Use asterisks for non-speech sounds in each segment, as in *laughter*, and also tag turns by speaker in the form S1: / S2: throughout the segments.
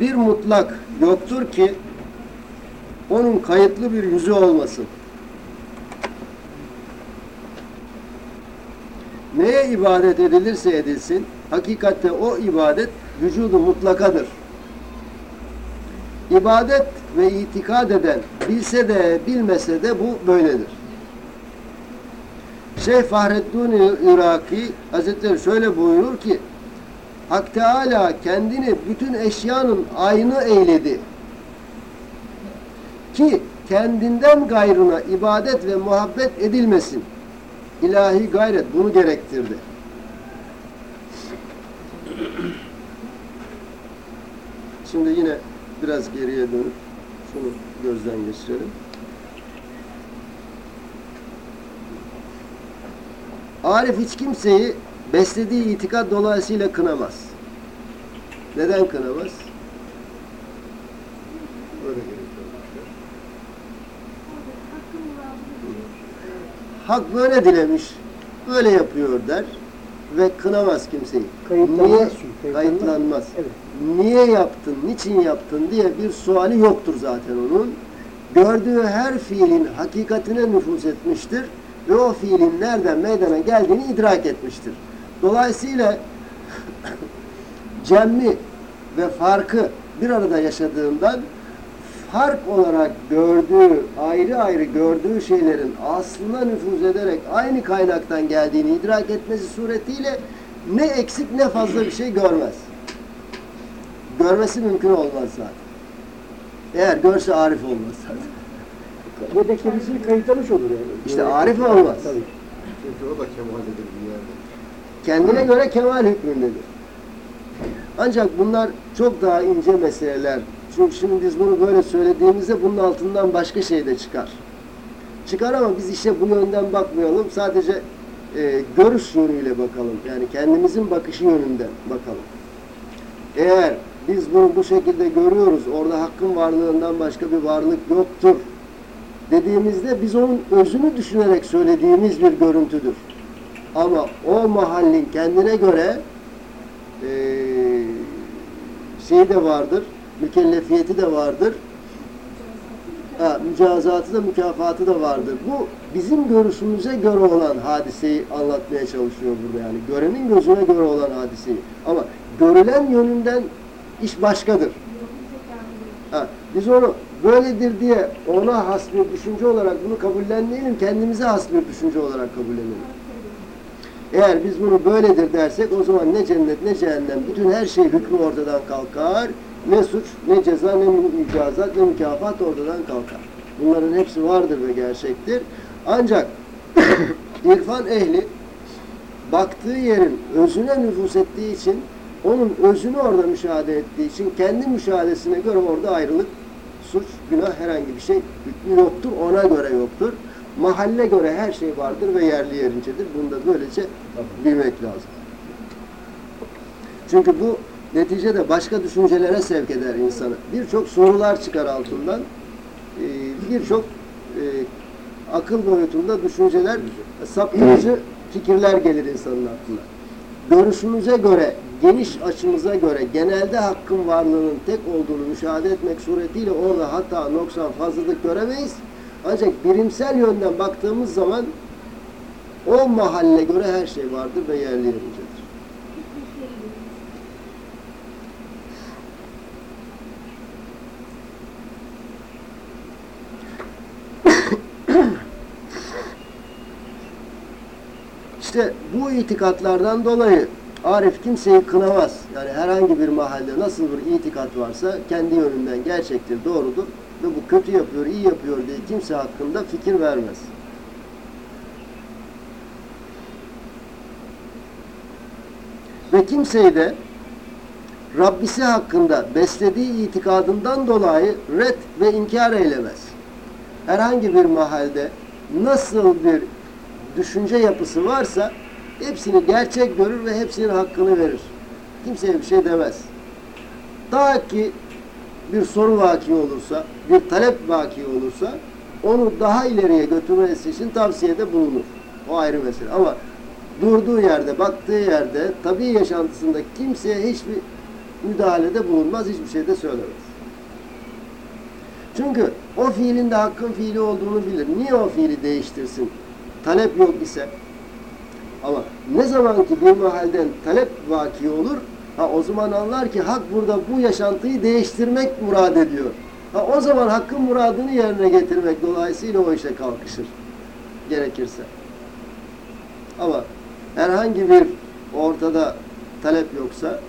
S1: Bir mutlak yoktur ki onun kayıtlı bir yüzü olmasın. Neye ibadet edilirse edilsin, hakikatte o ibadet vücudu mutlakadır. İbadet ve itikad eden bilse de bilmese de bu böyledir. Şeyh Fahreddin Iraki Hazretleri şöyle buyurur ki Hak Teala kendini bütün eşyanın aynı eyledi. Ki kendinden gayrına ibadet ve muhabbet edilmesin. İlahi gayret bunu gerektirdi. Şimdi yine biraz geriye dönüp şunu gözden geçirelim. Arif hiç kimseyi beslediği itikat dolayısıyla kınamaz. Neden kınamaz?
S2: Öyle gerekiyor.
S1: Hak böyle dilemiş, böyle yapıyor der ve kınamaz kimseyi.
S3: Kayıtlanmaz
S1: Niye? Kayıtlanmaz.
S3: Evet.
S1: Niye yaptın, niçin yaptın diye bir suali yoktur zaten onun. Gördüğü her fiilin hakikatine nüfuz etmiştir ve o fiilin nereden meydana geldiğini idrak etmiştir. Dolayısıyla cemmi ve farkı bir arada yaşadığından fark olarak gördüğü, ayrı ayrı gördüğü şeylerin aslına nüfuz ederek aynı kaynaktan geldiğini idrak etmesi suretiyle ne eksik ne fazla bir şey görmez. Görmesi mümkün olmaz zaten. Eğer görse arif olmaz zaten.
S3: Ve de kendisini kayıtlamış olur yani.
S1: İşte arif olmaz.
S3: Tabii.
S2: Çünkü o da kemadedir bir yerde.
S1: Kendine göre kemal hükmündedir. Ancak bunlar çok daha ince meseleler. Çünkü şimdi biz bunu böyle söylediğimizde bunun altından başka şey de çıkar. Çıkar ama biz işe bu yönden bakmayalım. Sadece e, görüş yönüyle bakalım. Yani kendimizin bakışı yönünden bakalım. Eğer biz bunu bu şekilde görüyoruz, orada hakkın varlığından başka bir varlık yoktur dediğimizde biz onun özünü düşünerek söylediğimiz bir görüntüdür. Ama o mahallin kendine göre eee şeyi de vardır, mükellefiyeti de vardır. Ha, mücazatı da mükafatı da vardır. Bu bizim görüşümüze göre olan hadiseyi anlatmaya çalışıyor burada yani. Görenin gözüne göre olan hadiseyi. Ama görülen yönünden iş başkadır. Ha, biz onu böyledir diye ona has bir düşünce olarak bunu kabullenmeyelim, kendimize has bir düşünce olarak kabullenelim. Eğer biz bunu böyledir dersek o zaman ne cennet ne cehennem bütün her şey hükmü ortadan kalkar. Ne suç, ne ceza, ne mücazat, ne mükafat ortadan kalkar. Bunların hepsi vardır ve gerçektir. Ancak *coughs* irfan ehli baktığı yerin özüne nüfus ettiği için onun özünü orada müşahede ettiği için kendi müşahedesine göre orada ayrılık, suç, günah herhangi bir şey hükmü yoktur, ona göre yoktur. Mahalle göre her şey vardır ve yerli yerincedir. Bunu da böylece bilmek lazım. Çünkü bu neticede başka düşüncelere sevk eder insanı. Birçok sorular çıkar altından. Ee, Birçok e, akıl boyutunda düşünceler, saptırıcı fikirler gelir insanın aklına. Görüşümüze göre, geniş açımıza göre genelde hakkın varlığının tek olduğunu müşahede etmek suretiyle orada hata, noksan, fazlalık göremeyiz. Ancak birimsel yönden baktığımız zaman o mahalle göre her şey vardır ve yerli yerincedir. İşte bu itikatlardan dolayı Arif kimseyi kınamaz. Yani herhangi bir mahallede nasıl bir itikat varsa kendi yönünden gerçektir, doğrudur ve bu kötü yapıyor, iyi yapıyor diye kimse hakkında fikir vermez. Ve kimseyi de Rabbisi hakkında beslediği itikadından dolayı red ve inkar eylemez. Herhangi bir mahalde nasıl bir düşünce yapısı varsa hepsini gerçek görür ve hepsinin hakkını verir. Kimseye bir şey demez. Ta ki bir soru vaki olursa, bir talep vaki olursa onu daha ileriye götürmesi için tavsiyede bulunur. O ayrı mesele. Ama durduğu yerde, baktığı yerde, tabii yaşantısında kimseye hiçbir müdahalede bulunmaz, hiçbir şey de söylemez. Çünkü o fiilin de hakkın fiili olduğunu bilir. Niye o fiili değiştirsin? Talep yok ise. Ama ne zaman ki bir mahalden talep vaki olur, ha o zaman anlar ki hak burada bu yaşantıyı değiştirmek murad ediyor. Ha o zaman hakkın muradını yerine getirmek dolayısıyla o işe kalkışır. Gerekirse. Ama herhangi bir ortada talep yoksa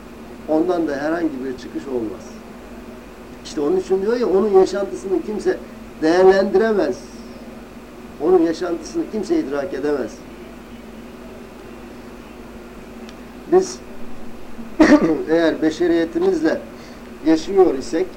S1: ondan da herhangi bir çıkış olmaz. İşte onun için diyor ya onun yaşantısını kimse değerlendiremez. Onun yaşantısını kimse idrak edemez. Biz *coughs* eğer beşeriyetimizle yaşıyor isek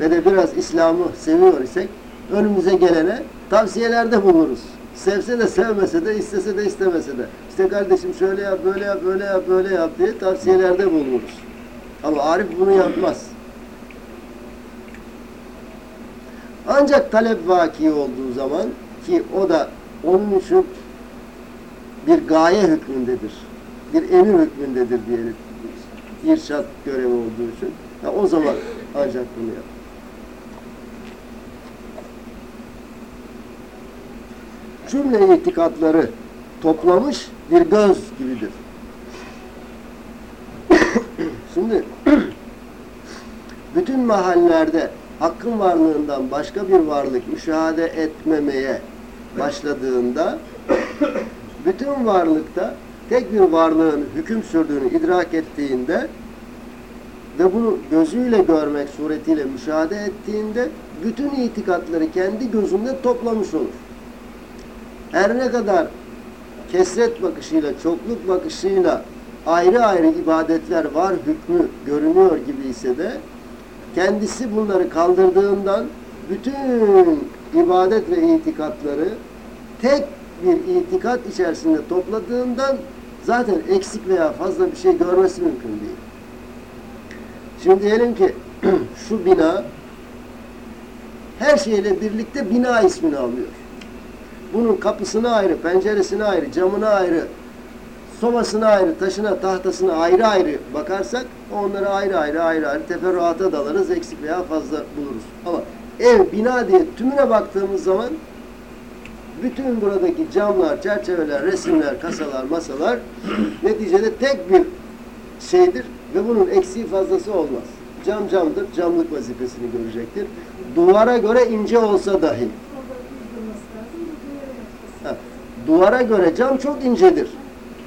S1: ve de biraz İslam'ı seviyor isek önümüze gelene tavsiyelerde buluruz. Sevse de sevmese de istese de istemese de. İşte kardeşim şöyle yap, böyle yap, böyle yap, böyle yap diye tavsiyelerde bulunuruz. Ama Arif bunu yapmaz. Ancak talep vaki olduğu zaman ki o da onun için bir gaye hükmündedir. Bir emir hükmündedir diyelim. İrşat görevi olduğu için. Ha, o zaman ancak bunu yapar. cümle itikatları toplamış bir göz gibidir. *coughs* Şimdi bütün mahallelerde hakkın varlığından başka bir varlık müşahede etmemeye başladığında bütün varlıkta tek bir varlığın hüküm sürdüğünü idrak ettiğinde ve bunu gözüyle görmek suretiyle müşahede ettiğinde bütün itikatları kendi gözünde toplamış olur. Her ne kadar kesret bakışıyla, çokluk bakışıyla ayrı ayrı ibadetler var hükmü görünüyor gibi ise de kendisi bunları kaldırdığından bütün ibadet ve itikatları tek bir itikat içerisinde topladığından zaten eksik veya fazla bir şey görmesi mümkün değil. Şimdi diyelim ki *clears throat* şu bina her şeyle birlikte bina ismini alıyor bunun kapısına ayrı, penceresine ayrı, camına ayrı, sobasına ayrı, taşına, tahtasına ayrı ayrı bakarsak onları ayrı ayrı ayrı ayrı teferruata dalarız, eksik veya fazla buluruz. Ama ev, bina diye tümüne baktığımız zaman bütün buradaki camlar, çerçeveler, resimler, kasalar, masalar *clears throat* neticede tek bir şeydir ve bunun eksiği fazlası olmaz. Cam camdır, camlık vazifesini görecektir. Duvara göre ince olsa dahi duvara göre cam çok incedir.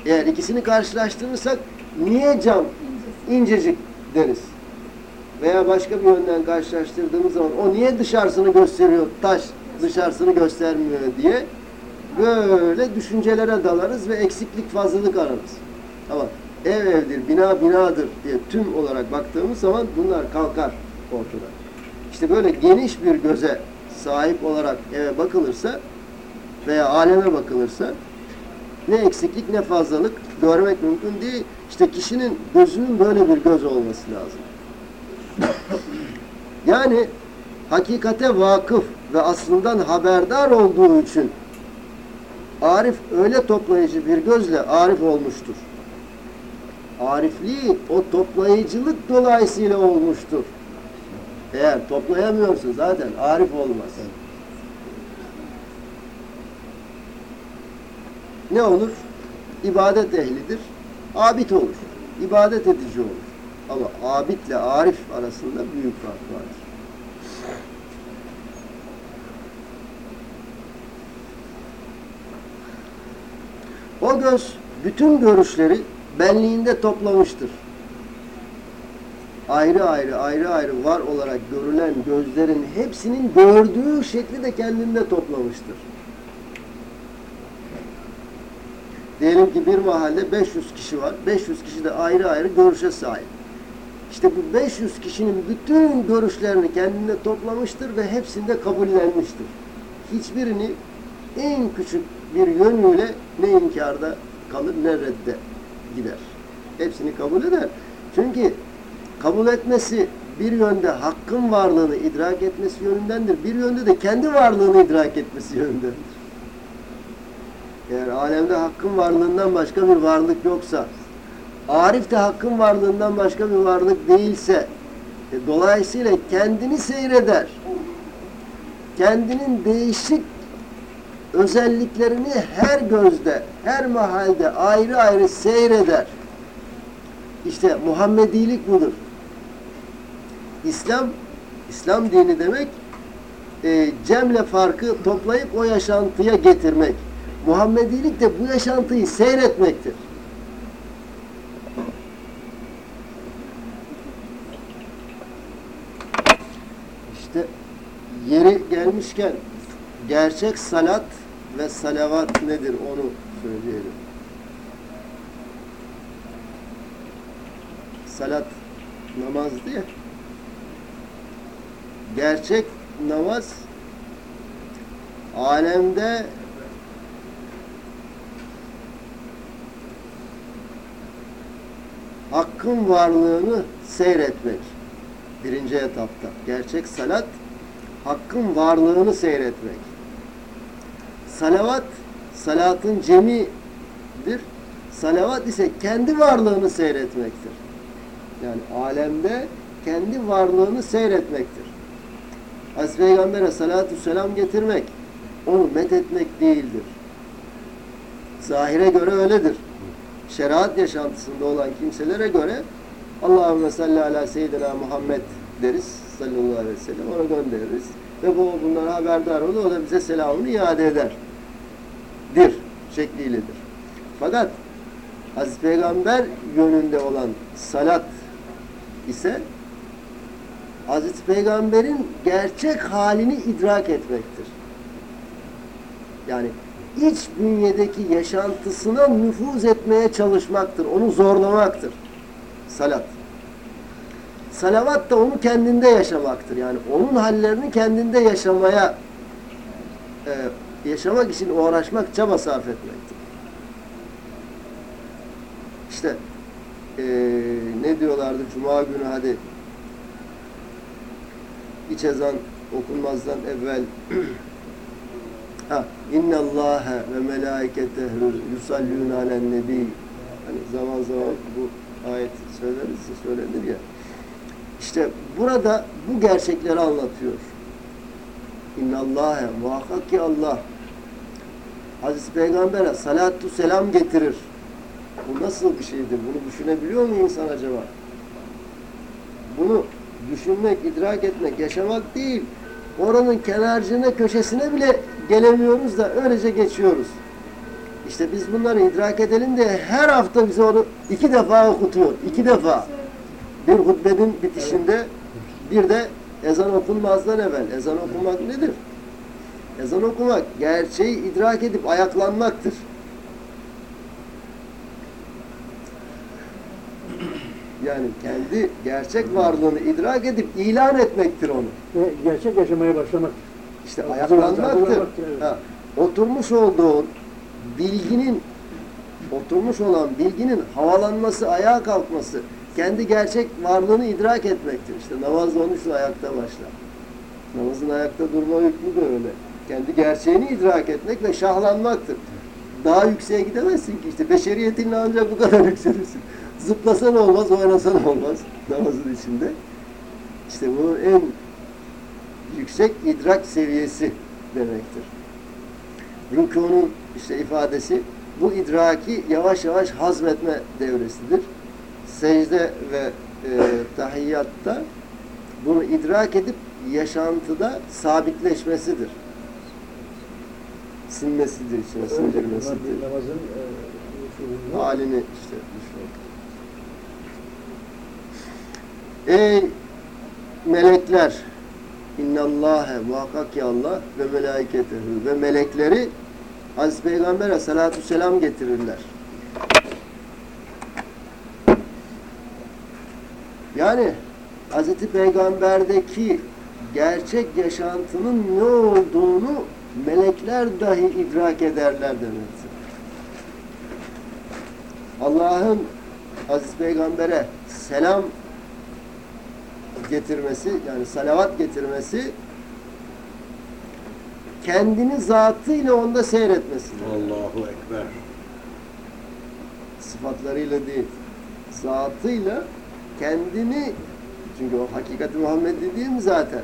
S1: Eğer ikisini karşılaştırırsak niye cam incecik deriz? Veya başka bir yönden karşılaştırdığımız zaman o niye dışarısını gösteriyor, taş dışarısını göstermiyor diye böyle düşüncelere dalarız ve eksiklik fazlalık ararız. Ama ev evdir, bina binadır diye tüm olarak baktığımız zaman bunlar kalkar ortada. İşte böyle geniş bir göze sahip olarak eve bakılırsa veya aleme bakılırsa ne eksiklik ne fazlalık görmek mümkün değil. İşte kişinin gözünün böyle bir göz olması lazım. Yani hakikate vakıf ve aslından haberdar olduğu için Arif öyle toplayıcı bir gözle Arif olmuştur. Arifliği o toplayıcılık dolayısıyla olmuştur. Eğer toplayamıyorsun zaten Arif olmaz. ne olur? İbadet ehlidir. Abid olur. İbadet edici olur. Ama abidle arif arasında büyük fark vardır. O göz bütün görüşleri benliğinde toplamıştır. Ayrı ayrı ayrı ayrı var olarak görülen gözlerin hepsinin gördüğü şekli de kendinde toplamıştır. Diyelim ki bir mahalle 500 kişi var. 500 kişi de ayrı ayrı görüşe sahip. İşte bu 500 kişinin bütün görüşlerini kendinde toplamıştır ve hepsinde kabullenmiştir. Hiçbirini en küçük bir yönüyle ne inkarda kalır ne redde gider. Hepsini kabul eder. Çünkü kabul etmesi bir yönde hakkın varlığını idrak etmesi yönündendir. Bir yönde de kendi varlığını idrak etmesi yönündendir. Eğer alemde hakkın varlığından başka bir varlık yoksa, Arif de hakkın varlığından başka bir varlık değilse, e, dolayısıyla kendini seyreder. Kendinin değişik özelliklerini her gözde, her mahalde ayrı ayrı seyreder. İşte Muhammedilik budur. İslam, İslam dini demek e, cemle farkı toplayıp o yaşantıya getirmek. Muhammedilik de bu yaşantıyı seyretmektir. İşte yeri gelmişken gerçek salat ve salavat nedir onu söyleyelim. Salat namaz diye. Gerçek namaz alemde hakkın varlığını seyretmek. Birinci etapta. Gerçek salat hakkın varlığını seyretmek. Salavat salatın cemidir. Salavat ise kendi varlığını seyretmektir. Yani alemde kendi varlığını seyretmektir. Hazreti Peygamber'e salatu selam getirmek, onu met etmek değildir. Zahire göre öyledir. Şeriat yaşantısında olan kimselere göre Allahümme salli ala seyyidina Muhammed deriz sallallahu aleyhi ve sellem ona göndeririz ve bu bunlara haberdar olur o da bize selamını iade eder dir şekliyledir. Fakat Hazreti Peygamber yönünde olan salat ise Hazreti Peygamber'in gerçek halini idrak etmektir. Yani iç bünyedeki yaşantısına nüfuz etmeye çalışmaktır. Onu zorlamaktır. Salat. Salavat da onu kendinde yaşamaktır. Yani onun hallerini kendinde yaşamaya e, yaşamak için uğraşmak, çaba sarf etmektir. İşte e, ne diyorlardı Cuma günü hadi iç ezan okunmazdan evvel *clears throat* ha innallâhe ve melâiketehu yusallûne alen nebi hani zaman zaman bu ayet söyleriz söylenir ya işte burada bu gerçekleri anlatıyor. İnnallâhe muhakkak ki Allah Hazreti Peygamber'e salatu selam getirir. Bu nasıl bir şeydir? Bunu düşünebiliyor mu insan acaba? Bunu düşünmek, idrak etmek, yaşamak değil. Oranın kenarcığına, köşesine bile gelemiyoruz da öylece geçiyoruz. İşte biz bunları idrak edelim de her hafta bize onu iki defa okutuyor. iki defa. Bir hutbenin bitişinde bir de ezan okunmazdan evvel. Ezan okumak nedir? Ezan okumak gerçeği idrak edip ayaklanmaktır. Yani kendi gerçek varlığını idrak edip ilan etmektir onu.
S3: Ve gerçek yaşamaya başlamak.
S1: İşte ayaklanmaktır.
S3: evet.
S1: Ha, oturmuş olduğun bilginin oturmuş olan bilginin havalanması, ayağa kalkması, kendi gerçek varlığını idrak etmektir. İşte namaz onun için ayakta başlar. Namazın ayakta durma hükmü de öyle. Kendi gerçeğini idrak etmek ve şahlanmaktır. Daha yükseğe gidemezsin ki işte beşeriyetinle ancak bu kadar *laughs* yükselirsin. Zıplasan olmaz, oynasan olmaz namazın içinde. İşte bu en yüksek idrak seviyesi demektir. Rükunun işte ifadesi bu idraki yavaş yavaş hazmetme devresidir. Secde ve e, tahiyyatta bunu idrak edip yaşantıda sabitleşmesidir. Sinmesidir içine, sindirmesidir.
S3: Namazın e,
S1: Halini işte. Ey melekler innallâhe muhakkak ki Allah ve melâiketehu ve melekleri Hazreti Peygamber'e salatu selam getirirler. Yani Hazreti Peygamber'deki gerçek yaşantının ne olduğunu melekler dahi idrak ederler demektir. Allah'ın Aziz Peygamber'e selam getirmesi, yani salavat getirmesi kendini zatıyla onda seyretmesidir.
S2: Allahu Ekber.
S1: Sıfatlarıyla değil. Zatıyla kendini çünkü o hakikati Muhammedi değil mi zaten?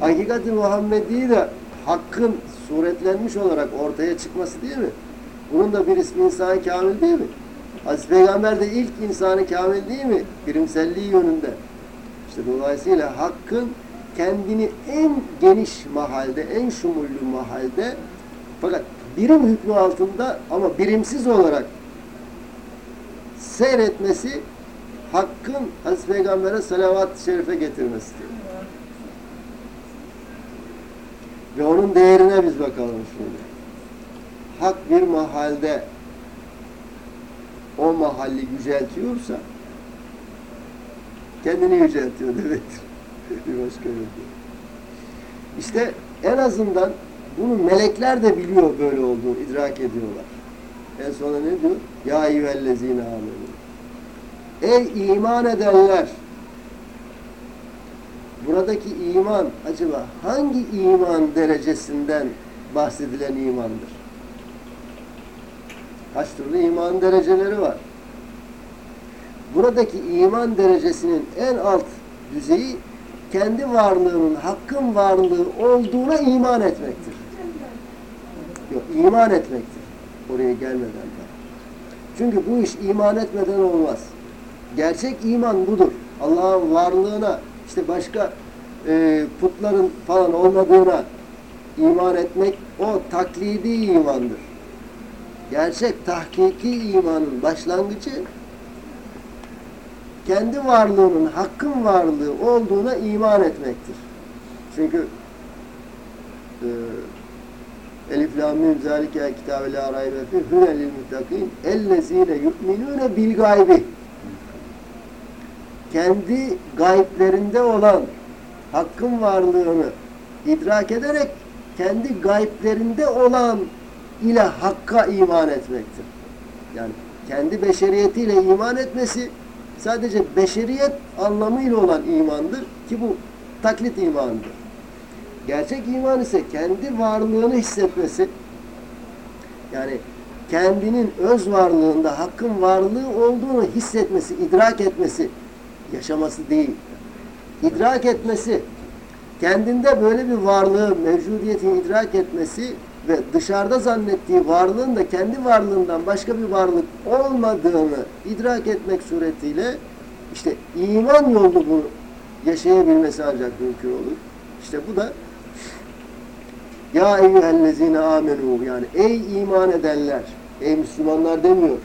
S1: Hakikati Muhammedi de hakkın suretlenmiş olarak ortaya çıkması değil mi? Bunun da bir ismi insan kamil değil mi? Hazreti Peygamber de ilk insanı kamil değil mi? Birimselliği yönünde. İşte dolayısıyla hakkın kendini en geniş mahalde, en şumullü mahalde fakat birim hükmü altında ama birimsiz olarak seyretmesi hakkın Hazreti Peygamber'e salavat-ı şerife getirmesidir. Ve onun değerine biz bakalım şimdi. Hak bir mahalde o mahalli yüceltiyorsa kendini yüceltiyor demektir. *laughs* bir başka yok. İşte en azından bunu melekler de biliyor böyle olduğunu, idrak ediyorlar. En sona ne diyor? Ya eyyühellezine amenu. Ey iman edenler! Buradaki iman acaba hangi iman derecesinden bahsedilen imandır? Kaç türlü iman dereceleri var? Buradaki iman derecesinin en alt düzeyi kendi varlığının hakkın varlığı olduğuna iman etmektir. Yok, iman etmektir. Oraya gelmeden de. Çünkü bu iş iman etmeden olmaz. Gerçek iman budur. Allah'ın varlığına, işte başka e, putların falan olmadığına iman etmek o taklidi imandır. Gerçek tahkiki imanın başlangıcı kendi varlığının hakkın varlığı olduğuna iman etmektir. Çünkü e, Elif lam mim zalike kitabe la raybe fi huden lil muttakin ellezine yu'minune bil gaybi kendi gayiplerinde olan hakkın varlığını idrak ederek kendi gayiplerinde olan ile hakka iman etmektir. Yani kendi beşeriyetiyle iman etmesi sadece beşeriyet anlamıyla olan imandır ki bu taklit imandır. Gerçek iman ise kendi varlığını hissetmesi yani kendinin öz varlığında hakkın varlığı olduğunu hissetmesi, idrak etmesi, yaşaması değil. İdrak etmesi, kendinde böyle bir varlığı, mevcudiyetini idrak etmesi ve dışarıda zannettiği varlığın da kendi varlığından başka bir varlık olmadığını idrak etmek suretiyle işte iman yolu bunu yaşayabilmesi ancak mümkün olur. İşte bu da ya eyyühellezine amenu yani ey iman edenler ey Müslümanlar demiyor.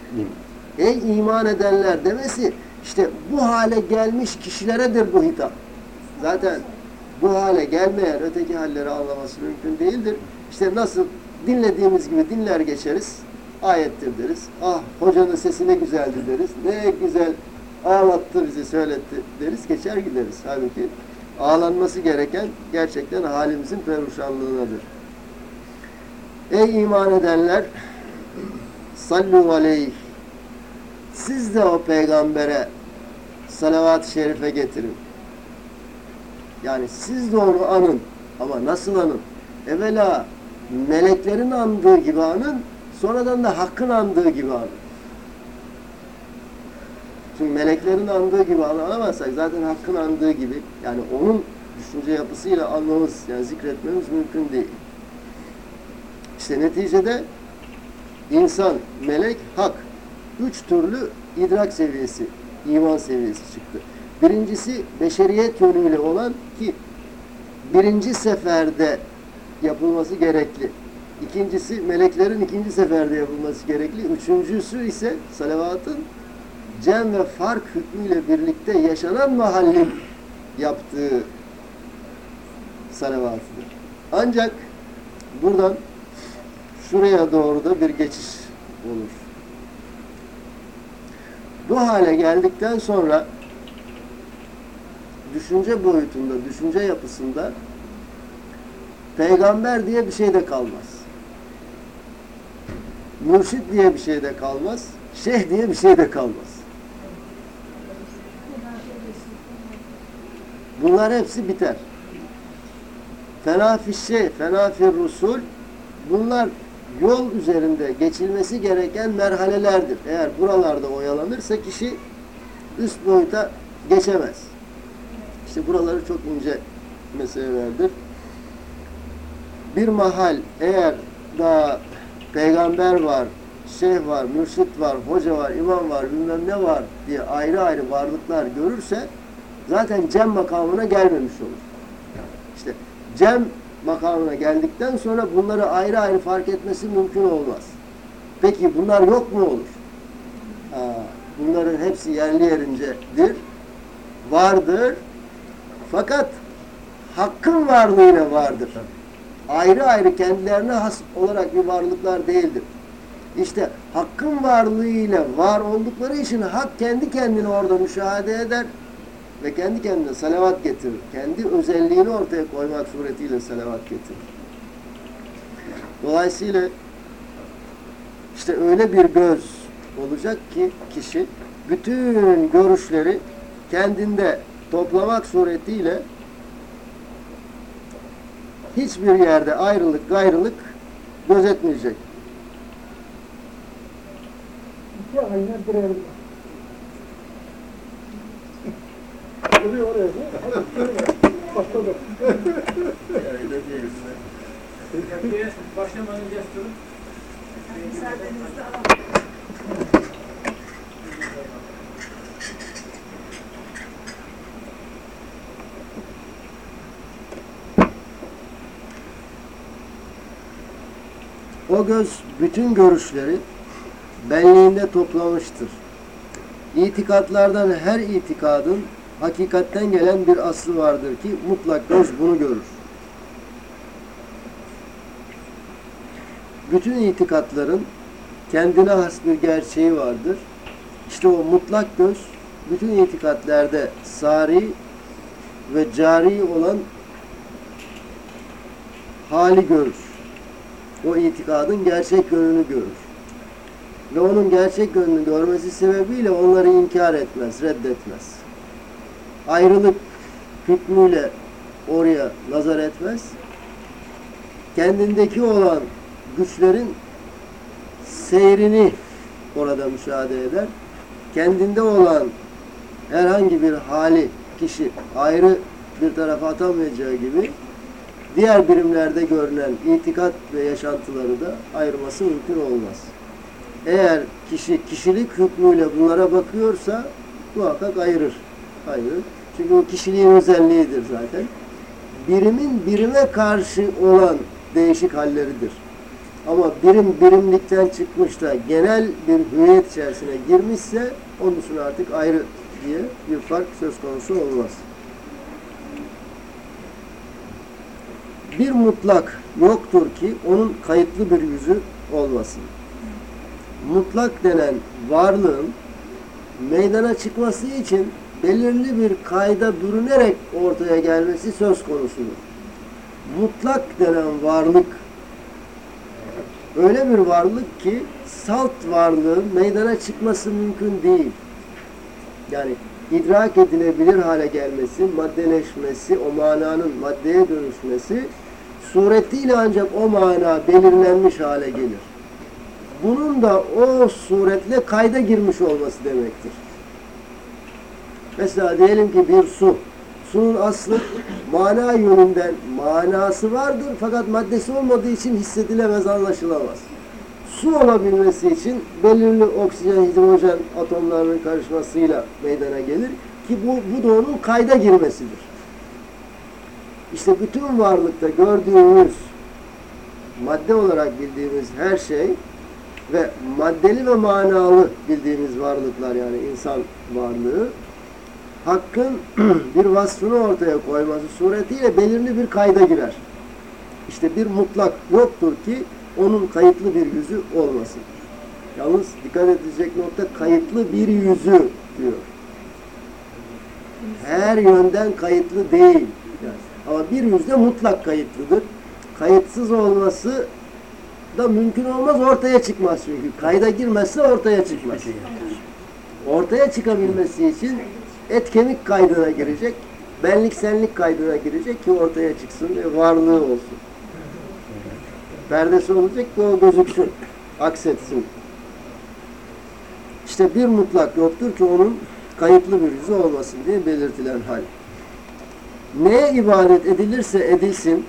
S1: Ey iman edenler demesi işte bu hale gelmiş kişileredir bu hitap. Zaten bu hale gelmeyen öteki halleri anlaması mümkün değildir. İşte nasıl dinlediğimiz gibi dinler geçeriz. Ayettir deriz. Ah hocanın sesi ne güzeldi deriz. Ne güzel ağlattı bizi söyletti deriz. Geçer gideriz. Halbuki ağlanması gereken gerçekten halimizin peruşanlığınadır. Ey iman edenler sallu aleyh siz de o peygambere salavat-ı şerife getirin. Yani siz de onu anın. Ama nasıl anın? Evvela meleklerin andığı gibi anın, sonradan da hakkın andığı gibi anın. Çünkü meleklerin andığı gibi anlamazsak zaten hakkın andığı gibi yani onun düşünce yapısıyla anlamamız yani zikretmemiz mümkün değil. İşte neticede insan, melek, hak. Üç türlü idrak seviyesi, iman seviyesi çıktı. Birincisi beşeriyet yönüyle olan ki birinci seferde yapılması gerekli. İkincisi meleklerin ikinci seferde yapılması gerekli. Üçüncüsü ise salavatın cem ve fark hükmüyle birlikte yaşanan mahallin yaptığı salavatıdır. Ancak buradan şuraya doğru da bir geçiş olur. Bu hale geldikten sonra düşünce boyutunda, düşünce yapısında peygamber diye bir şey de kalmaz. Mürşit diye bir şey de kalmaz. Şeyh diye bir şey de kalmaz. Bunlar hepsi biter. fena fena fir rusul bunlar yol üzerinde geçilmesi gereken merhalelerdir. Eğer buralarda oyalanırsa kişi üst boyuta geçemez. İşte buraları çok ince meselelerdir. Bir mahal eğer daha peygamber var, şeyh var, mürşit var, hoca var, imam var, bilmem ne var diye ayrı ayrı varlıklar görürse zaten cem makamına gelmemiş olur. İşte cem makamına geldikten sonra bunları ayrı ayrı fark etmesi mümkün olmaz. Peki bunlar yok mu olur? Ha, bunların hepsi yerli yerincedir, vardır. Fakat hakkın varlığıyla vardır. Ayrı ayrı kendilerine has olarak bir varlıklar değildir. İşte hakkın varlığıyla var oldukları için hak kendi kendini orada müşahede eder ve kendi kendine salavat getirir. Kendi özelliğini ortaya koymak suretiyle salavat getirir. Dolayısıyla işte öyle bir göz olacak ki kişi bütün görüşleri kendinde toplamak suretiyle hiçbir yerde ayrılık gayrılık gözetmeyecek.
S3: İki ayna bir Duruyor oraya. Başladı.
S4: Alalım.
S1: O göz bütün görüşleri benliğinde toplamıştır. İtikatlardan her itikadın hakikatten gelen bir aslı vardır ki mutlak göz bunu görür. Bütün itikatların kendine has bir gerçeği vardır. İşte o mutlak göz bütün itikatlerde sari ve cari olan hali görür o itikadın gerçek yönünü görür. Ve onun gerçek yönünü görmesi sebebiyle onları inkar etmez, reddetmez. Ayrılık hükmüyle oraya nazar etmez. Kendindeki olan güçlerin seyrini orada müşahede eder. Kendinde olan herhangi bir hali kişi ayrı bir tarafa atamayacağı gibi diğer birimlerde görünen itikat ve yaşantıları da ayırması mümkün olmaz. Eğer kişi kişilik hükmüyle bunlara bakıyorsa muhakkak ayırır. Ayırır. Çünkü o kişiliğin özelliğidir zaten. Birimin birime karşı olan değişik halleridir. Ama birim birimlikten çıkmış da genel bir hüviyet içerisine girmişse onun için artık ayrı diye bir fark söz konusu olmaz. bir mutlak yoktur ki onun kayıtlı bir yüzü olmasın. Mutlak denen varlığın meydana çıkması için belirli bir kayda bürünerek ortaya gelmesi söz konusudur. Mutlak denen varlık öyle bir varlık ki salt varlığın meydana çıkması mümkün değil. Yani idrak edilebilir hale gelmesi, maddeleşmesi, o mananın maddeye dönüşmesi suretiyle ancak o mana belirlenmiş hale gelir. Bunun da o suretle kayda girmiş olması demektir. Mesela diyelim ki bir su. Suyun aslı mana yönünden manası vardır fakat maddesi olmadığı için hissedilemez, anlaşılamaz. Su olabilmesi için belirli oksijen, hidrojen atomlarının karışmasıyla meydana gelir ki bu, bu da onun kayda girmesidir. İşte bütün varlıkta gördüğümüz madde olarak bildiğimiz her şey ve maddeli ve manalı bildiğimiz varlıklar yani insan varlığı hakkın *clears throat* bir vasfını ortaya koyması suretiyle belirli bir kayda girer. İşte bir mutlak yoktur ki onun kayıtlı bir yüzü olmasın. Yalnız dikkat edilecek nokta kayıtlı bir yüzü diyor. Her yönden kayıtlı değil. Ama bir yüzde mutlak kayıtlıdır. Kayıtsız olması da mümkün olmaz, ortaya çıkmaz çünkü. Kayda girmezse ortaya çıkmaz. Ortaya çıkabilmesi için et kemik kaydına girecek. benlik senlik kaydına girecek ki ortaya çıksın ve varlığı olsun. Perdesi olacak ki o gözüksün, aksetsin. İşte bir mutlak yoktur ki onun kayıtlı bir yüzü olmasın diye belirtilen hal. Neye ibadet edilirse edilsin,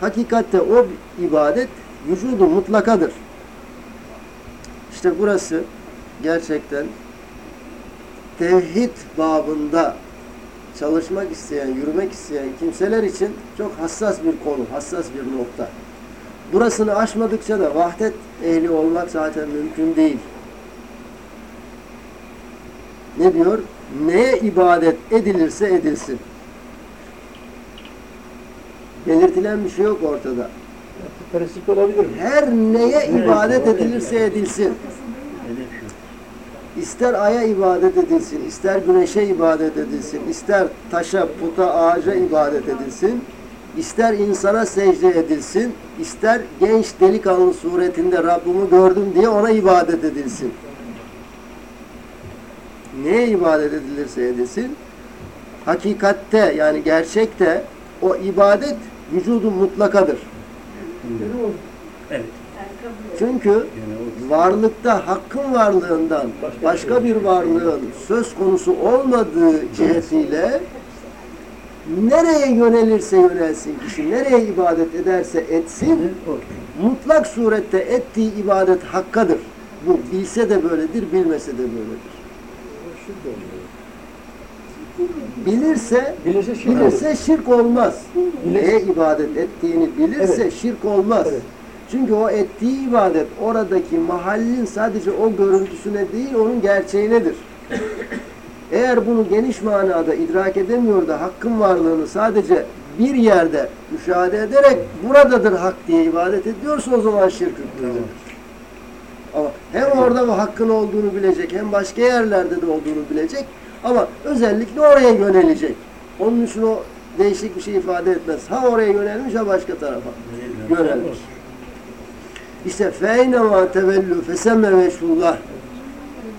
S1: hakikatte o ibadet vücudu mutlakadır. İşte burası gerçekten tevhid babında çalışmak isteyen, yürümek isteyen kimseler için çok hassas bir konu, hassas bir nokta. Burasını aşmadıkça da vahdet ehli olmak zaten mümkün değil. Ne diyor? Neye ibadet edilirse edilsin. Belirtilen bir şey yok ortada. Her neye ibadet edilirse edilsin. İster aya ibadet edilsin, ister güneşe ibadet edilsin, ister taşa, puta, ağaca ibadet edilsin, ister insana secde edilsin, ister genç delikanlı suretinde Rabbimi gördüm diye ona ibadet edilsin. Neye ibadet edilirse edilsin, hakikatte yani gerçekte o ibadet vücudun mutlakadır.
S3: Biri
S1: Çünkü varlıkta hakkın varlığından başka bir varlığın söz konusu olmadığı cihetiyle nereye yönelirse yönelsin kişi, nereye ibadet ederse etsin, mutlak surette ettiği ibadet hakkadır. Bu bilse de böyledir, bilmese de böyledir. Bilirse,
S3: Bilirse şirk
S1: bilirse şirk olmaz. Neye ibadet ettiğini bilirse
S3: Evet.
S1: şirk olmaz.
S3: Evet.
S1: Çünkü o ettiği ibadet oradaki mahallin sadece o görüntüsüne değil onun gerçeğinedir. Eğer bunu geniş manada idrak edemiyor da hakkın varlığını sadece bir yerde müşahede ederek buradadır hak diye ibadet ediyorsa o zaman şirk hükmündedir. Ama hem orada bu hakkın olduğunu bilecek hem başka yerlerde de olduğunu bilecek ama özellikle oraya yönelecek. Onun için o değişik bir şey ifade etmez. Ha oraya yönelmiş ha başka tarafa yönelmiş. İşte feynema tevellü fesemme veşullah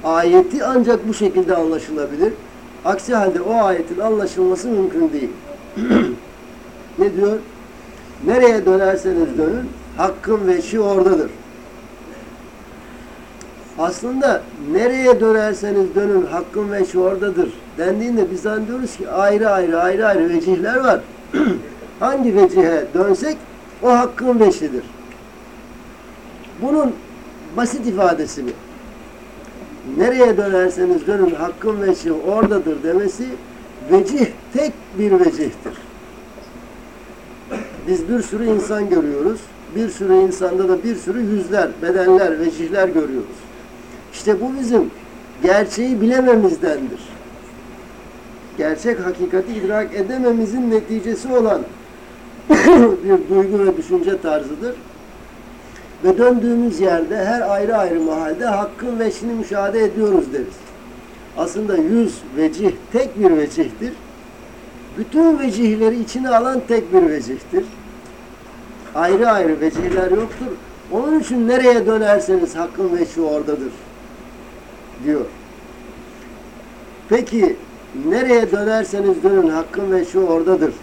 S1: ayeti ancak bu şekilde anlaşılabilir. Aksi halde o ayetin anlaşılması mümkün değil. *clears throat* ne diyor? Nereye dönerseniz dönün, hakkın veşi oradadır. Aslında nereye dönerseniz dönün, hakkın veşi oradadır dendiğinde biz zannediyoruz ki ayrı ayrı ayrı ayrı vecihler var. *clears throat* Hangi vecihe dönsek o hakkın veşidir. Bunun basit ifadesi mi? Nereye dönerseniz dönün hakkın veçi oradadır demesi vecih tek bir vecihtir. Biz bir sürü insan görüyoruz. Bir sürü insanda da bir sürü yüzler, bedenler, vecihler görüyoruz. İşte bu bizim gerçeği bilememizdendir. Gerçek hakikati idrak edememizin neticesi olan *coughs* bir duygu ve düşünce tarzıdır. Ve döndüğümüz yerde her ayrı ayrı mahalde hakkın veçhini müşahede ediyoruz deriz. Aslında yüz vecih tek bir vecihtir. Bütün vecihleri içine alan tek bir vecihtir. Ayrı ayrı vecihler yoktur. Onun için nereye dönerseniz hakkın veçhi oradadır diyor. Peki nereye dönerseniz dönün hakkın veçhi oradadır.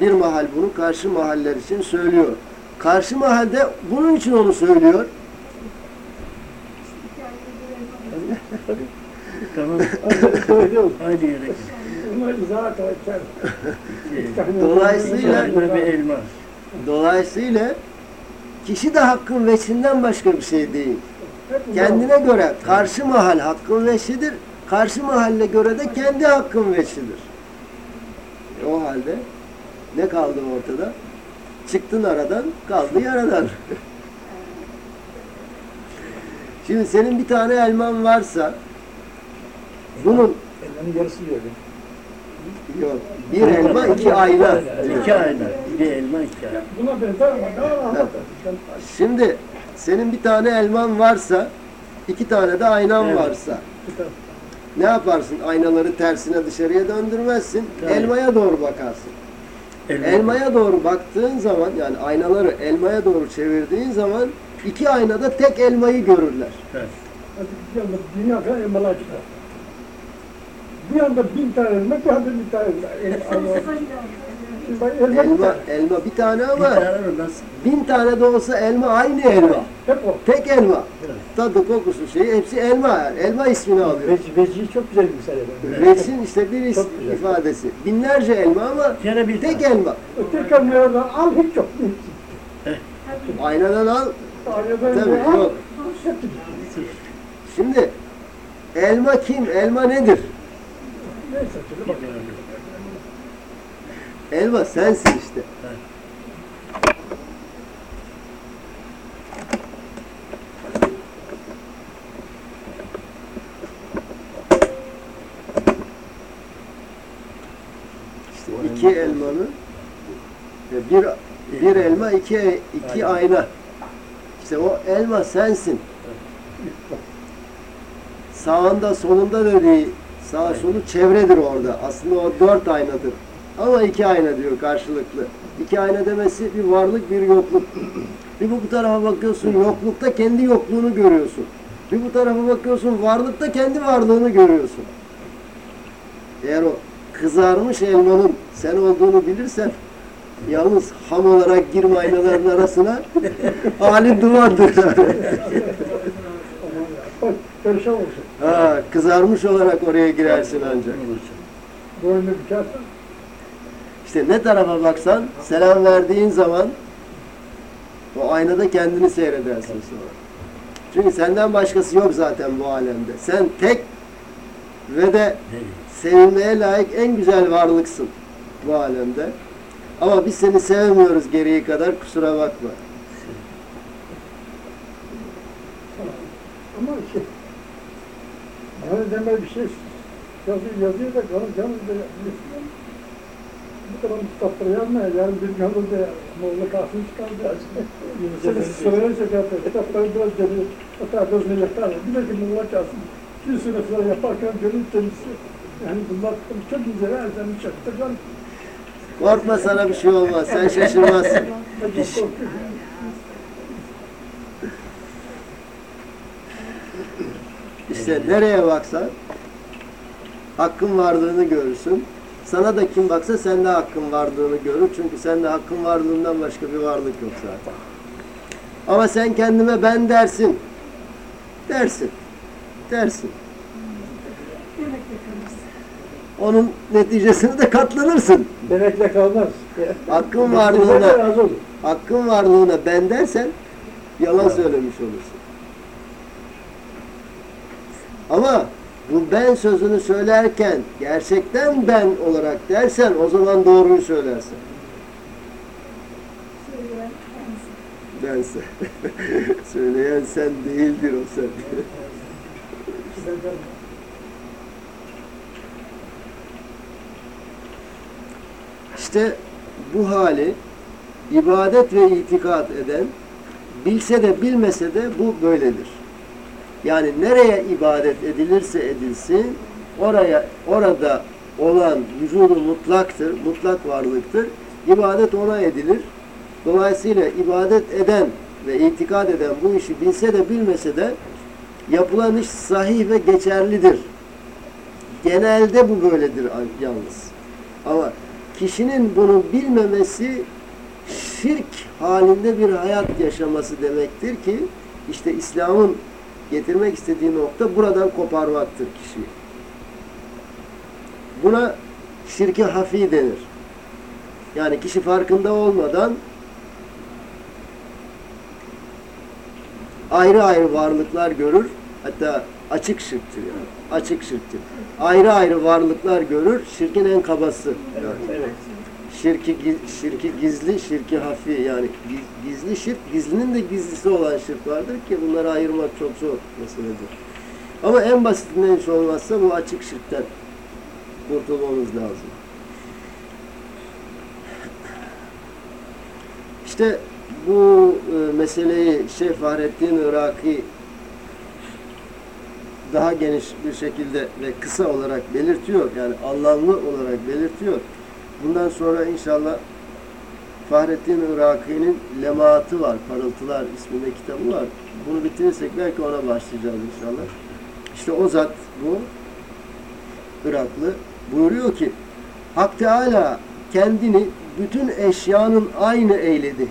S1: Bir mahal bunu karşı mahaller için söylüyor. Karşı mahalde bunun için onu söylüyor.
S5: Tamam. Hadi.
S1: Dolayısıyla-. Dolayısıyla kişi de hakkın veçhinden başka bir şey değil. Kendine göre karşı mahal hakkın veçhidir. Karşı mahalle göre de kendi hakkın veçhidir. E o halde ne kaldı ortada? Çıktın aradan, kaldı yaradan. Şimdi senin bir tane elman varsa bunun
S3: Elmanın yarısı diyor.
S1: yok, bir elma iki ayna.
S5: İki ayna. Bir elma iki ayna.
S3: Buna benzer ama daha.
S1: Şimdi senin bir tane elman varsa, iki tane de aynan
S5: Evet.
S1: varsa ne yaparsın? Aynaları tersine dışarıya döndürmezsin.
S5: Evet.
S1: Elmaya doğru bakarsın.
S5: Elma.
S1: Elmaya doğru baktığın zaman yani aynaları elmaya doğru çevirdiğin zaman iki aynada tek elmayı görürler.
S5: Evet.
S3: Dünya kadar elmalar çıkar. Bir yanda bin tane elma, bir yanda bir tane elma. Elma,
S1: Elma, elma bir tane
S5: Bir
S1: ama
S5: tane
S1: bin tane de olsa elma aynı elma.
S3: hep o.
S1: Tek elma. Tadı, kokusu, şeyi hepsi elma yani. Elma ismini alıyor.
S3: Veci, veciyi çok güzel bir misal
S1: Reçin işte bir is- ifadesi. Binlerce elma ama
S5: Gene bir
S1: tek
S5: tane.
S1: elma.
S3: Öteki elmalardan al hiç yok.
S1: Aynadan al.
S3: Aynadan
S1: Tabii
S3: al.
S1: yok. Şimdi elma kim? Elma nedir?
S3: Neyse şimdi
S1: Elma sensin işte. İşte iki elmanın e, bir bir elma iki iki ayna. İşte o elma sensin. Sağında solunda dediği sağ solu çevredir orada. Aslında o dört aynadır. Ama iki ayna diyor karşılıklı. İki ayna demesi bir varlık bir yokluk. Bir bu tarafa bakıyorsun yoklukta kendi yokluğunu görüyorsun. Bir bu tarafa bakıyorsun varlıkta kendi varlığını görüyorsun. Eğer o kızarmış elmanın sen olduğunu bilirsen yalnız ham olarak girme aynaların arasına *laughs* halin dumandır. Ha, kızarmış olarak oraya girersin ancak.
S3: Boynunu bükersen
S1: İşte ne tarafa baksan selam verdiğin zaman o aynada kendini seyredersin sonra. Çünkü senden başkası yok zaten bu alemde. Sen tek ve de sevilmeye layık en güzel varlıksın bu alemde. Ama biz seni sevmiyoruz gereği kadar kusura bakma.
S3: ama şey yani deme bir şey yazıyor, yazıyor da canım canım da bu kadar kitapları yazmaya yarın bir olur da Moğol'a karşını çıkardı. Seni söylerse zaten kitapları biraz geliyor. Hatta gözüne yakar. Bir de ki Moğol'a kalsın. Bir süre sonra yaparken gönül temizliği. Yani bunlar çok güzel her zaman çaktıracağım.
S1: Korkma sana bir şey olmaz. Sen şaşırmazsın. İşte nereye baksan hakkın varlığını görürsün. Sana da kim baksa sende hakkın varlığını görür. Çünkü sende hakkın varlığından başka bir varlık yok zaten. Ama sen kendime ben dersin. Dersin. Dersin. Onun neticesini de katlanırsın.
S3: Demekle kalmaz.
S1: Hakkın varlığına, hakkın varlığına ben dersen yalan söylemiş olursun. Ama bu ben sözünü söylerken gerçekten ben olarak dersen o zaman doğruyu söylersin. Bense. *laughs* Söyleyen sen değildir o sen. İşte bu hali ibadet ve itikat eden bilse de bilmese de bu böyledir. Yani nereye ibadet edilirse edilsin oraya orada olan vücudu mutlaktır, mutlak varlıktır. İbadet ona edilir. Dolayısıyla ibadet eden ve itikad eden bu işi bilse de bilmese de yapılan iş sahih ve geçerlidir. Genelde bu böyledir yalnız. Ama kişinin bunu bilmemesi şirk halinde bir hayat yaşaması demektir ki işte İslam'ın getirmek istediği nokta buradan koparmaktır kişiyi. Buna şirki hafi denir. Yani kişi farkında olmadan ayrı ayrı varlıklar görür. Hatta açık şirktir yani. Açık şirktir. Ayrı ayrı varlıklar görür. Şirkin en kabası. Yani.
S3: Evet.
S1: Şirki, şirki gizli, şirki hafi yani giz- gizli şirk, gizlinin de gizlisi olan şirk vardır ki bunları ayırmak çok zor meseledir. Ama en basitinden hiç olmazsa bu açık şirkten kurtulmamız lazım. İşte bu e, meseleyi Şeyh Fahrettin Iraki daha geniş bir şekilde ve kısa olarak belirtiyor. Yani anlamlı olarak belirtiyor. Bundan sonra inşallah Fahrettin Iraki'nin Lemaatı var, Parıltılar isminde kitabı var. Bunu bitirirsek belki ona başlayacağız inşallah. İşte o zat bu. Iraklı buyuruyor ki Hak Teala kendini bütün eşyanın aynı eyledi.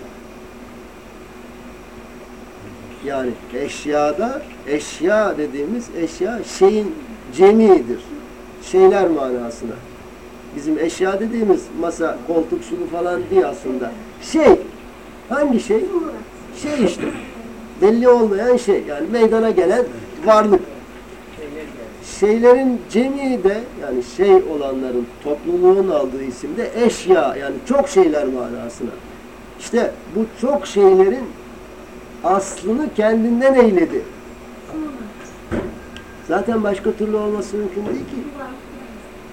S1: Yani eşyada, eşya dediğimiz eşya şeyin cemidir. Şeyler manasına. Bizim eşya dediğimiz masa, koltuk, şunu falan değil aslında. Şey. Hangi şey? Şey işte. Belli olmayan şey. Yani meydana gelen varlık. Şeylerin cemi de yani şey olanların topluluğun aldığı isim de eşya yani çok şeyler manasına. İşte bu çok şeylerin aslını kendinden eyledi. Zaten başka türlü olması mümkün değil ki.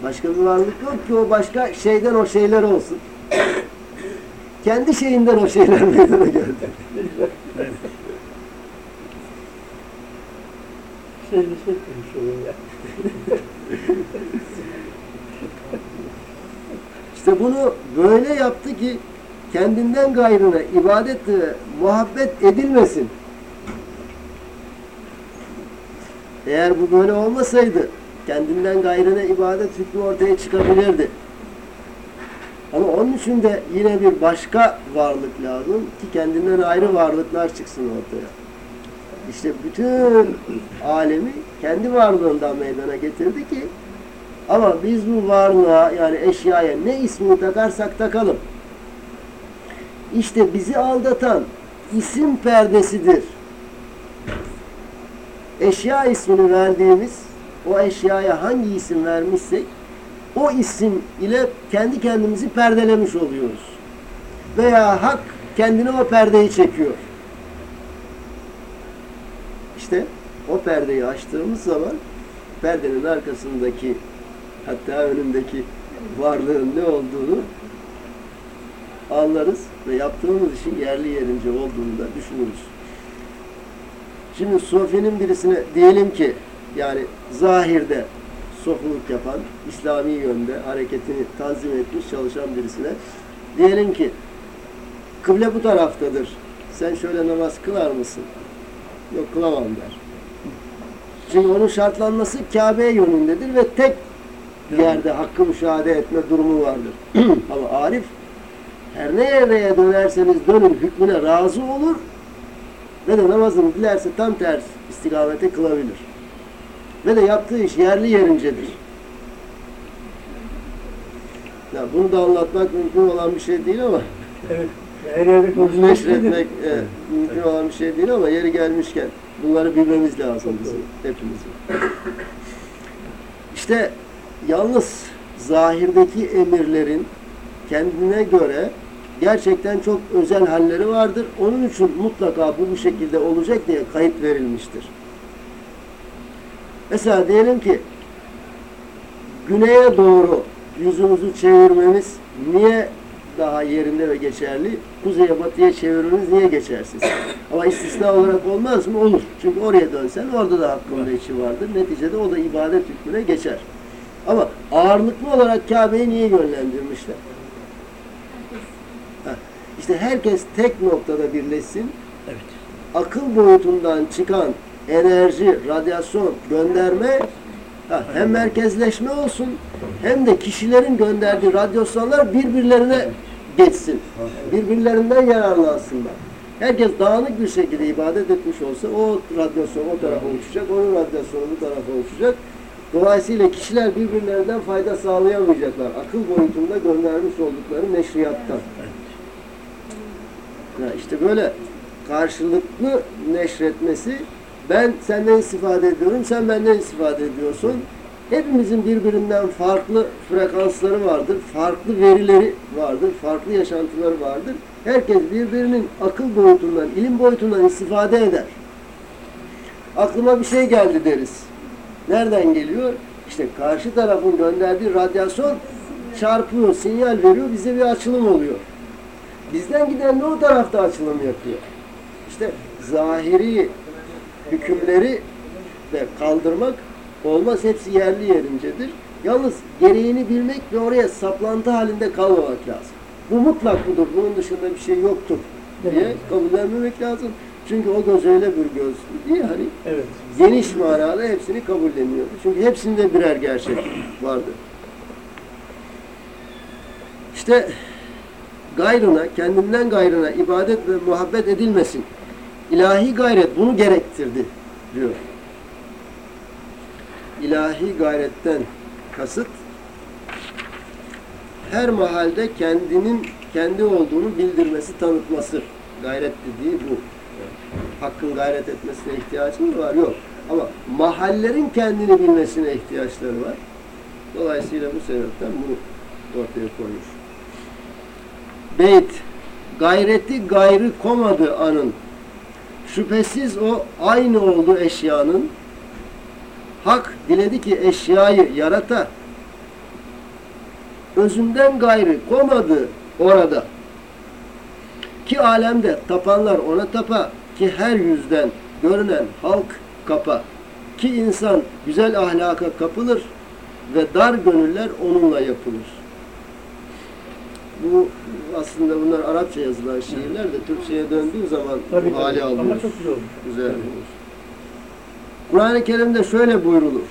S1: Başka bir varlık yok ki o başka şeyden o şeyler olsun. Kendi şeyinden o şeyler *laughs* meydana geldi.
S3: Şey şey ya.
S1: İşte bunu böyle yaptı ki kendinden gayrına ibadet muhabbet edilmesin. Eğer bu böyle olmasaydı kendinden gayrına ibadet hükmü ortaya çıkabilirdi. Ama onun için de yine bir başka varlık lazım ki kendinden ayrı varlıklar çıksın ortaya. İşte bütün alemi kendi varlığından meydana getirdi ki ama biz bu varlığa yani eşyaya ne ismini takarsak takalım. İşte bizi aldatan isim perdesidir. Eşya ismini verdiğimiz o eşyaya hangi isim vermişsek o isim ile kendi kendimizi perdelemiş oluyoruz. Veya hak kendine o perdeyi çekiyor. İşte o perdeyi açtığımız zaman perdenin arkasındaki hatta önündeki varlığın ne olduğunu anlarız ve yaptığımız işin yerli yerince olduğunu da düşünürüz. Şimdi sofinin birisine diyelim ki yani zahirde sofuluk yapan, İslami yönde hareketini tanzim etmiş çalışan birisine diyelim ki kıble bu taraftadır. Sen şöyle namaz kılar mısın? Yok kılamam der. Çünkü onun şartlanması Kabe yönündedir ve tek yerde hakkı müşahede etme durumu vardır. *clears throat* Ama Arif her nereye dönerseniz dönün hükmüne razı olur ve de namazını dilerse tam ters istikamete kılabilir. Ve de yaptığı iş yerli yerincedir. Ya bunu da anlatmak mümkün olan bir şey değil ama
S3: Evet.
S1: Neşretmek e, mümkün olan bir şey değil ama yeri gelmişken bunları bilmemiz lazım bizim hepimizin. İşte yalnız zahirdeki emirlerin kendine göre gerçekten çok özel halleri vardır. Onun için mutlaka bu bu şekilde olacak diye kayıt verilmiştir. Mesela diyelim ki güneye doğru yüzümüzü çevirmemiz niye daha yerinde ve geçerli? Kuzeye batıya çevirmemiz niye geçersiz? *coughs* Ama istisna olarak olmaz mı? Olur. Çünkü oraya dönsen orada da hakkında içi vardır. Neticede o da ibadet hükmüne geçer. Ama ağırlıklı olarak Kabe'yi niye yönlendirmişler? İşte herkes tek noktada birleşsin.
S5: Evet.
S1: Akıl boyutundan çıkan enerji, radyasyon gönderme hem merkezleşme olsun hem de kişilerin gönderdiği radyasyonlar birbirlerine geçsin. Birbirlerinden yararlansınlar. Herkes dağınık bir şekilde ibadet etmiş olsa o radyasyon o tarafa uçacak, onun radyasyonu bu tarafa uçacak. Dolayısıyla kişiler birbirlerinden fayda sağlayamayacaklar. Akıl boyutunda göndermiş oldukları neşriyattan. Ya işte böyle karşılıklı neşretmesi ben senden istifade ediyorum, sen benden istifade ediyorsun. Hepimizin birbirinden farklı frekansları vardır, farklı verileri vardır, farklı yaşantıları vardır. Herkes birbirinin akıl boyutundan, ilim boyutundan istifade eder. Aklıma bir şey geldi deriz. Nereden geliyor? İşte karşı tarafın gönderdiği radyasyon çarpıyor, sinyal veriyor, bize bir açılım oluyor. Bizden giden de o tarafta açılım yapıyor. İşte zahiri hükümleri de kaldırmak olmaz. Hepsi yerli yerincedir. Yalnız gereğini bilmek ve oraya saplantı halinde kalmamak lazım. Bu mutlak budur. Bunun dışında bir şey yoktur diye kabullenmemek lazım. Çünkü o göz öyle bir göz değil hani
S5: Evet.
S1: geniş manada hepsini kabulleniyordu. Çünkü hepsinde birer gerçek vardı. İşte gayrına, kendinden gayrına ibadet ve muhabbet edilmesin. İlahi gayret bunu gerektirdi diyor. İlahi gayretten kasıt her mahalde kendinin kendi olduğunu bildirmesi, tanıtması. Gayret dediği bu. Hakkın gayret etmesine ihtiyacı mı var? Yok. Ama mahallerin kendini bilmesine ihtiyaçları var. Dolayısıyla bu sebepten bunu ortaya koymuş. Beyt, gayreti gayrı komadı anın. Şüphesiz o aynı oldu eşyanın. Hak diledi ki eşyayı yarata. Özünden gayrı komadı orada. Ki alemde tapanlar ona tapa ki her yüzden görünen halk kapa. Ki insan güzel ahlaka kapılır ve dar gönüller onunla yapılır. Bu aslında bunlar Arapça yazılan şiirler de Türkçe'ye döndüğü zaman
S5: Tabii
S1: bu hali alıyor.
S5: Ama çok güzel olmuş.
S1: Güzel. Kur'an-ı Kerim'de şöyle buyrulur.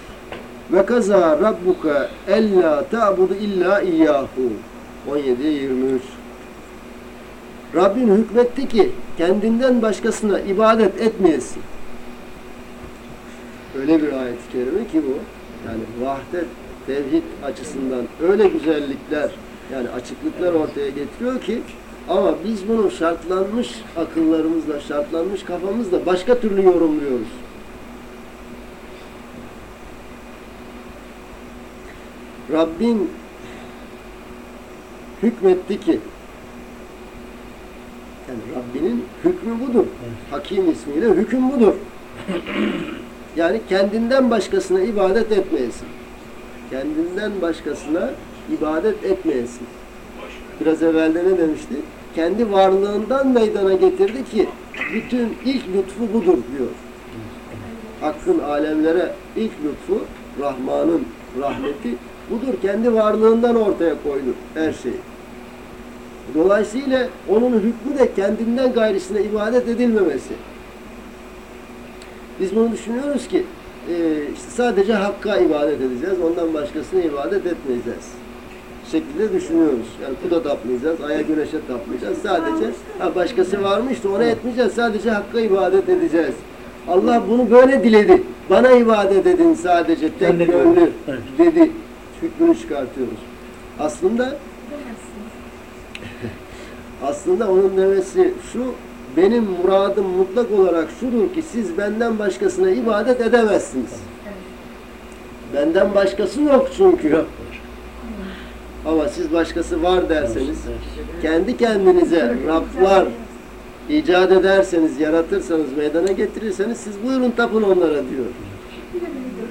S1: Ve kaza rabbuka ella ta'budu illa iyyahu. 17'ye 23. Rabbin hükmetti ki kendinden başkasına ibadet etmeyesin. Öyle bir ayet-i kerime ki bu. Yani vahdet, tevhid açısından öyle güzellikler, yani açıklıklar ortaya getiriyor ki ama biz bunu şartlanmış akıllarımızla, şartlanmış kafamızla başka türlü yorumluyoruz. Rabbin hükmetti ki yani Rabbinin hükmü budur. Hakim ismiyle hüküm budur. Yani kendinden başkasına ibadet etmeyesin. Kendinden başkasına ibadet etmeyesin. Biraz evvelde ne demişti? Kendi varlığından meydana getirdi ki bütün ilk lütfu budur diyor. Hakkın alemlere ilk lütfu, Rahman'ın rahmeti budur. Kendi varlığından ortaya koydu her şeyi. Dolayısıyla onun hükmü de kendinden gayrısına ibadet edilmemesi. Biz bunu düşünüyoruz ki e, işte sadece Hakk'a ibadet edeceğiz, ondan başkasına ibadet etmeyeceğiz. Şeklinde düşünüyoruz. Yani puda tapmayacağız, aya güneşe tapmayacağız. Sadece ha başkası varmış da ona etmeyeceğiz. Sadece Hakk'a ibadet edeceğiz. Allah bunu böyle diledi. Bana ibadet edin sadece tek gönlü.
S5: Evet.
S1: dedi. Hükmünü çıkartıyoruz. Aslında *laughs* aslında onun demesi şu, benim muradım mutlak olarak şudur ki siz benden başkasına ibadet edemezsiniz. Benden başkası yok çünkü.
S5: Yok.
S1: Ama siz başkası var derseniz, kendi kendinize Rablar icat ederseniz, yaratırsanız, meydana getirirseniz siz buyurun tapın onlara diyor.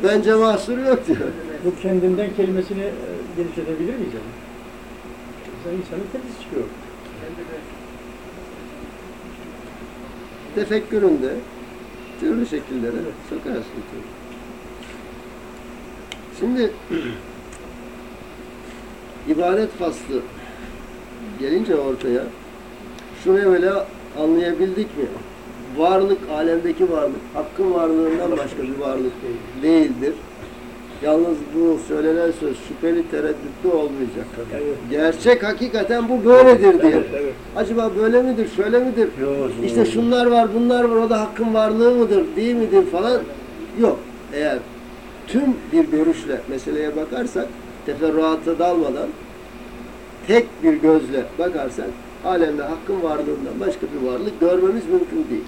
S1: Bence mahsuru yok diyor.
S5: Bu kendinden kelimesini e, genişletebilir miyiz yani? İnsanın kendisi çıkıyor.
S1: tefekküründe türlü şekillere sokarsın. Şimdi ibadet faslı gelince ortaya şunu evvela anlayabildik mi? Varlık, alemdeki varlık, hakkın varlığından başka bir varlık değildir. Yalnız bu söylenen söz şüpheli tereddütlü olmayacak.
S5: Evet.
S1: Gerçek hakikaten bu böyledir diye.
S5: Evet.
S1: Acaba böyle midir, şöyle midir?
S5: Yok,
S1: İşte şunlar var, bunlar var, o da hakkın varlığı mıdır, değil midir falan yok. Eğer tüm bir görüşle meseleye bakarsak, teferruata dalmadan tek bir gözle bakarsak, alemde hakkın varlığından başka bir varlık görmemiz mümkün değil.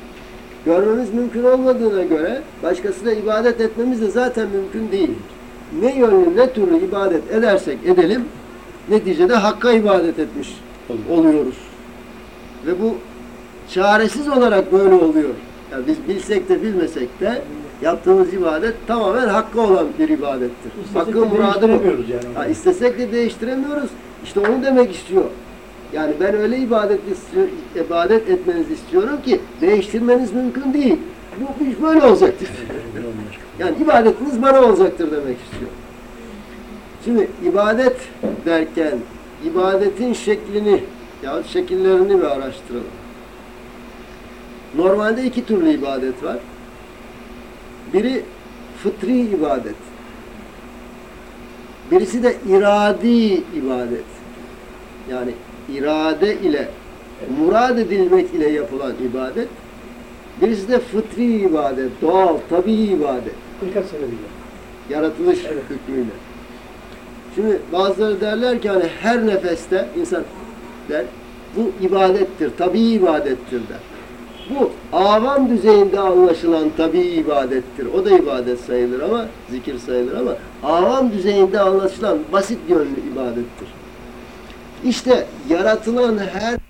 S1: Görmemiz mümkün olmadığına göre başkasına ibadet etmemiz de zaten mümkün değil. Ne yönlü ne türlü ibadet edersek edelim, neticede Hakk'a ibadet etmiş oluyoruz. Ve bu çaresiz olarak böyle oluyor. Yani biz bilsek de bilmesek de yaptığımız ibadet tamamen hakkı olan bir ibadettir.
S5: İstesek
S1: Hakkın muradı bu.
S5: yani.
S1: Ha, istesek de değiştiremiyoruz. İşte onu demek istiyor. Yani ben öyle ibadet, ibadet etmenizi istiyorum ki değiştirmeniz mümkün değil. Bu iş böyle olacaktır. *laughs* Yani ibadetiniz bana olacaktır demek istiyor. Şimdi ibadet derken ibadetin şeklini ya şekillerini bir araştıralım. Normalde iki türlü ibadet var. Biri fıtri ibadet. Birisi de iradi ibadet. Yani irade ile murad edilmek ile yapılan ibadet. Birisi de fıtri ibadet, doğal, tabii ibadet.
S5: Birkaç sebebiyle.
S1: Yaratılış
S5: Evet.
S1: hükmüyle. Şimdi bazıları derler ki hani her nefeste insan der bu ibadettir, tabii ibadettir der. Bu avam düzeyinde anlaşılan tabii ibadettir. O da ibadet sayılır ama zikir sayılır ama avam düzeyinde anlaşılan basit yönlü ibadettir. İşte yaratılan her